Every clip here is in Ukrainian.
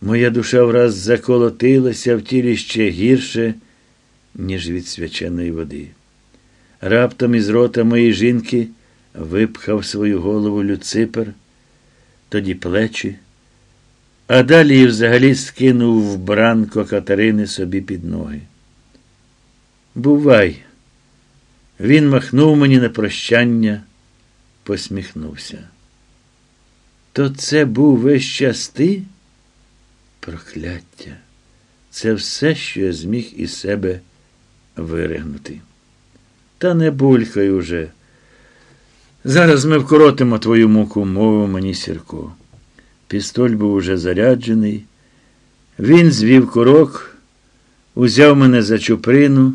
Моя душа враз заколотилася в тілі ще гірше, ніж від свяченої води. Раптом із рота моєї жінки випхав свою голову Люципер, тоді плечі, а далі і взагалі скинув вбранко Катерини собі під ноги. Бувай. Він махнув мені на прощання, посміхнувся. То це був весь час? Прокляття. Це все, що я зміг із себе виригнути. Та не булькай уже. Зараз ми вкоротимо твою муку, мовив мені Сірко. Пістоль був уже заряджений. Він звів курок, узяв мене за чуприну,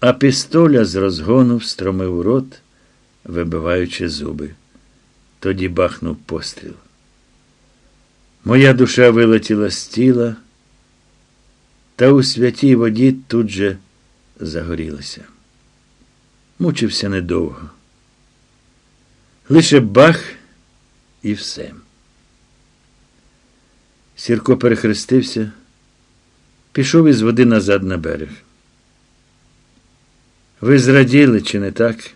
а пістоля з розгону встромив у рот, вибиваючи зуби. Тоді бахнув постріл. Моя душа вилетіла з тіла, та у святій воді тут же загорілася. Мучився недовго. Лише бах і все. Сірко перехрестився, пішов із води назад на берег. Ви зраділи, чи не так?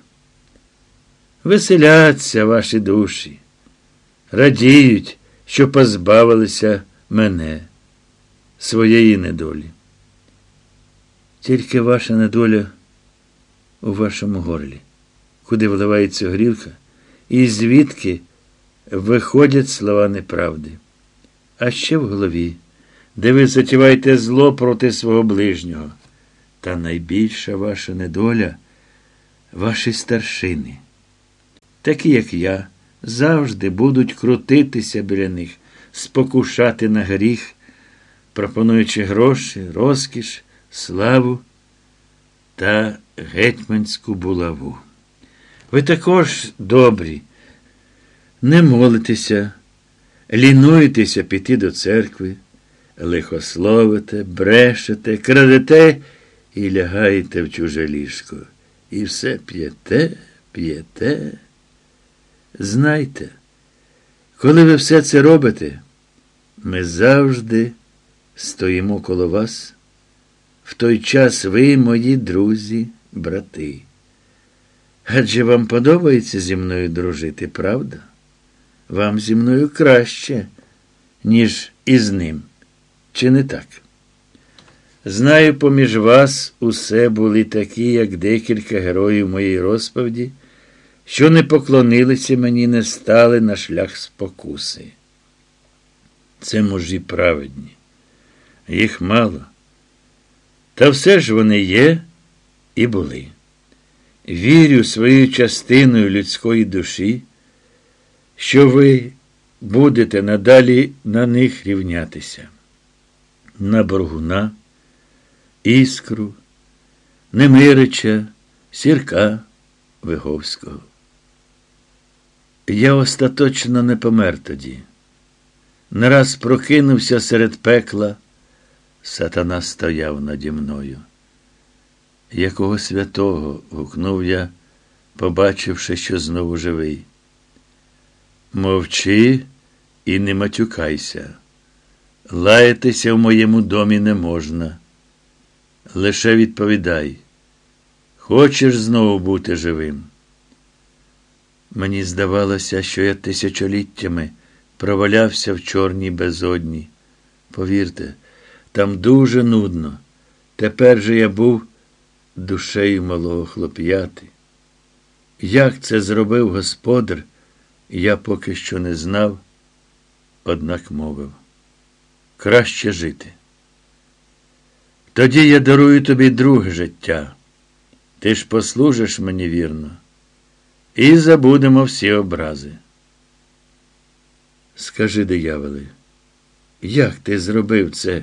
Веселяться ваші душі, радіють, що позбавилися мене, своєї недолі. Тільки ваша недоля у вашому горлі, куди вливається горілка, і звідки виходять слова неправди. А ще в голові, де ви затіваєте зло проти свого ближнього. Та найбільша ваша недоля ваші старшини. Такі, як я, завжди будуть крутитися біля них, спокушати на гріх, пропонуючи гроші, розкіш, славу та гетьманську булаву. Ви також добрі, не молитеся, лінуєтеся піти до церкви, лихословите, брешете, крадете і лягаєте в чуже ліжко. І все п'єте, п'єте. Знайте, коли ви все це робите, ми завжди стоїмо коло вас. В той час ви, мої друзі, брати. Адже вам подобається зі мною дружити, правда? Вам зі мною краще, ніж із ним. Чи не так? Знаю, поміж вас усе були такі, як декілька героїв моєї розповіді, що не поклонилися мені, не стали на шлях спокуси. Це мужі праведні, їх мало. Та все ж вони є і були. Вірю своєю частиною людської душі, що ви будете надалі на них рівнятися. На Боргуна, Іскру, Немирича, Сірка Виговського. Я остаточно не помер тоді. Не раз прокинувся серед пекла. Сатана стояв наді мною. Якого святого? гукнув я, побачивши, що знову живий. Мовчи і не матюкайся. Лаятися в моєму домі не можна. Лише відповідай, хочеш знову бути живим? Мені здавалося, що я тисячоліттями провалявся в чорній безодні. Повірте, там дуже нудно. Тепер же я був душею малого хлоп'яти. Як це зробив господар, я поки що не знав, однак мовив. Краще жити. Тоді я дарую тобі друге життя. Ти ж послужиш мені вірно, і забудемо всі образи. Скажи, дияволе, як ти зробив це?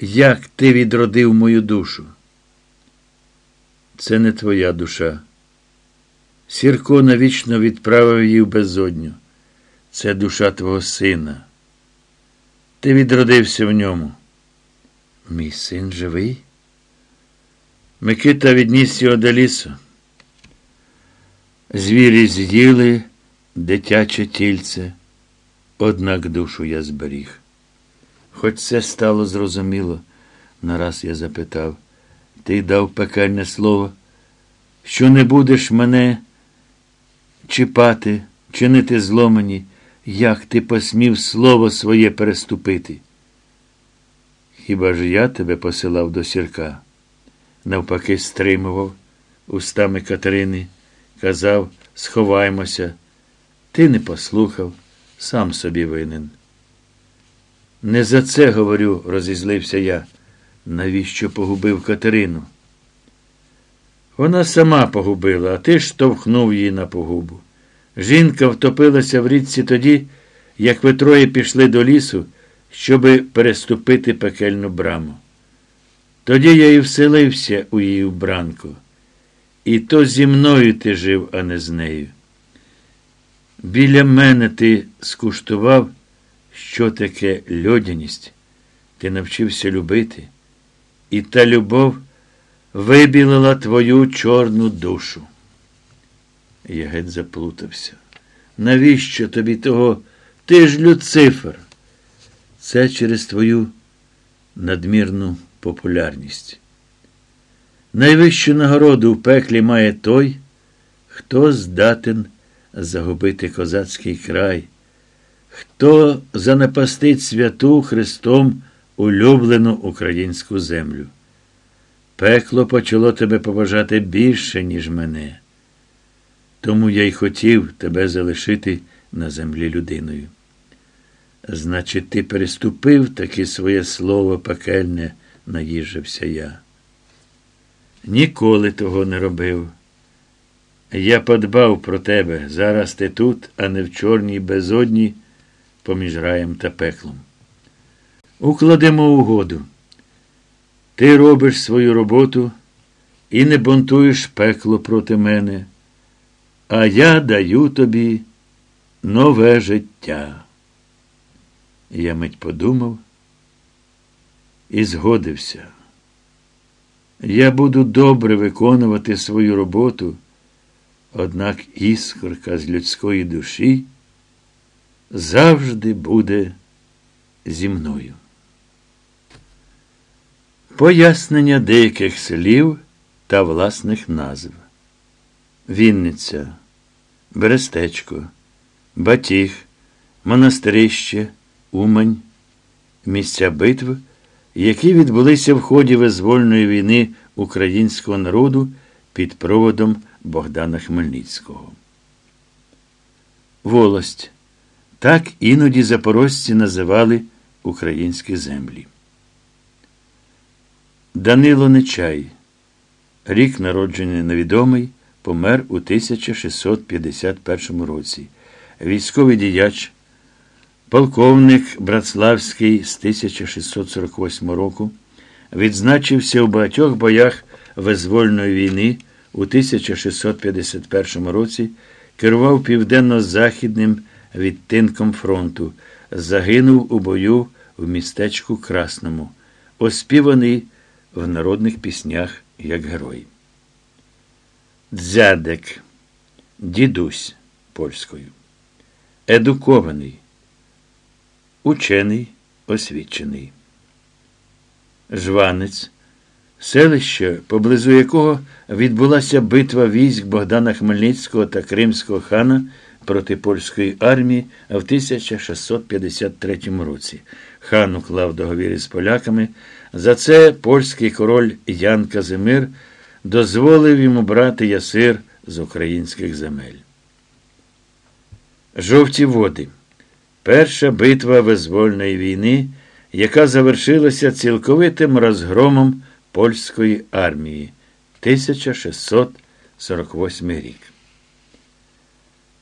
Як ти відродив мою душу? Це не твоя душа. Сірко навічно відправив її в безодню. Це душа твого сина. Ти відродився в ньому. Мій син живий? Микита відніс його до лісу. Звірі з'їли дитяче тільце, Однак душу я зберіг. Хоч це стало зрозуміло, нараз я запитав, ти дав пекельне слово, що не будеш мене чіпати, чинити зло мені, як ти посмів слово своє переступити? Хіба ж я тебе посилав до сірка? Навпаки, стримував устами Катерини, казав, сховаймося. Ти не послухав, сам собі винен. Не за це, говорю, розізлився я. Навіщо погубив Катерину? Вона сама погубила, а ти штовхнув її на погубу. Жінка втопилася в річці тоді, як ви троє пішли до лісу, щоби переступити пекельну браму. Тоді я і вселився у її вбранку. І то зі мною ти жив, а не з нею. Біля мене ти скуштував, що таке льодяність. Ти навчився любити, і та любов вибілила твою чорну душу. Я геть заплутався. Навіщо тобі того? Ти ж Люцифер? Це через твою надмірну популярність. Найвищу нагороду в пеклі має той, хто здатен загубити козацький край, хто занапастить святу Христом улюблену українську землю. Пекло почало тебе побажати більше, ніж мене. Тому я й хотів тебе залишити на землі людиною. Значить, ти переступив таки своє слово пекельне, наїжджався я. Ніколи того не робив. Я подбав про тебе. Зараз ти тут, а не в чорній безодні поміж раєм та пеклом. Укладемо угоду. Ти робиш свою роботу і не бунтуєш пекло проти мене, а я даю тобі нове життя. Я мить подумав і згодився. Я буду добре виконувати свою роботу, однак іскорка з людської душі завжди буде зі мною. Пояснення деяких слів та власних назв. Вінниця, Берестечко, Батіг, Монастирище, Умань, місця битв, які відбулися в ході визвольної війни українського народу під проводом Богдана Хмельницького. Волость. Так іноді запорожці називали українські землі. Данило Нечай. Рік народження невідомий, помер у 1651 році. Військовий діяч, полковник Братславський з 1648 року, відзначився у багатьох боях визвольної війни у 1651 році, керував південно-західним відтинком фронту, загинув у бою в містечку Красному, оспіваний в народних піснях як герой. Дзядек, дідусь польською. Едукований, учений, освічений. Жванець, селище, поблизу якого відбулася битва військ Богдана Хмельницького та Кримського хана проти польської армії в 1653 році. Хан уклав договір із поляками. За це польський король Ян Казимир дозволив йому брати ясир з українських земель. Жовті води. Перша битва визвольної війни, яка завершилася цілковитим розгромом польської армії 1648 рік.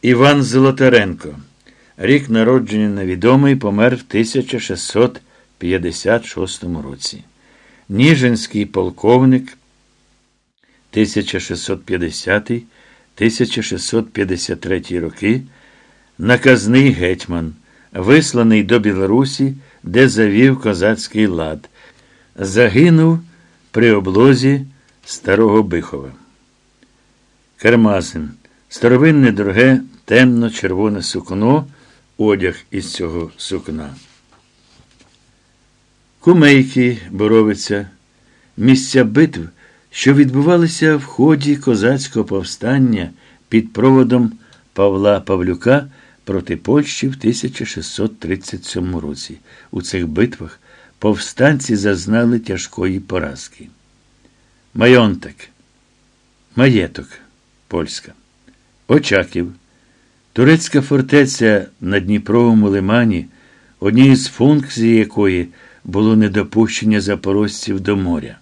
Іван Золотаренко. Рік народження невідомий помер в 1656 році. Ніжинський полковник 1650-1653 роки. Наказний гетьман, висланий до Білорусі, де завів козацький лад. Загинув при облозі Старого Бихова. Кермазин. Старовинне дороге темно-червоне сукно одяг із цього сукна. Кумейки, Боровиця, місця битв, що відбувалися в ході козацького повстання під проводом Павла Павлюка проти Польщі в 1637 році. У цих битвах повстанці зазнали тяжкої поразки. Майонтак, Маєток, Польська, Очаків, турецька фортеця на Дніпровому лимані, однією з функцій якої було недопущення запорожців до моря.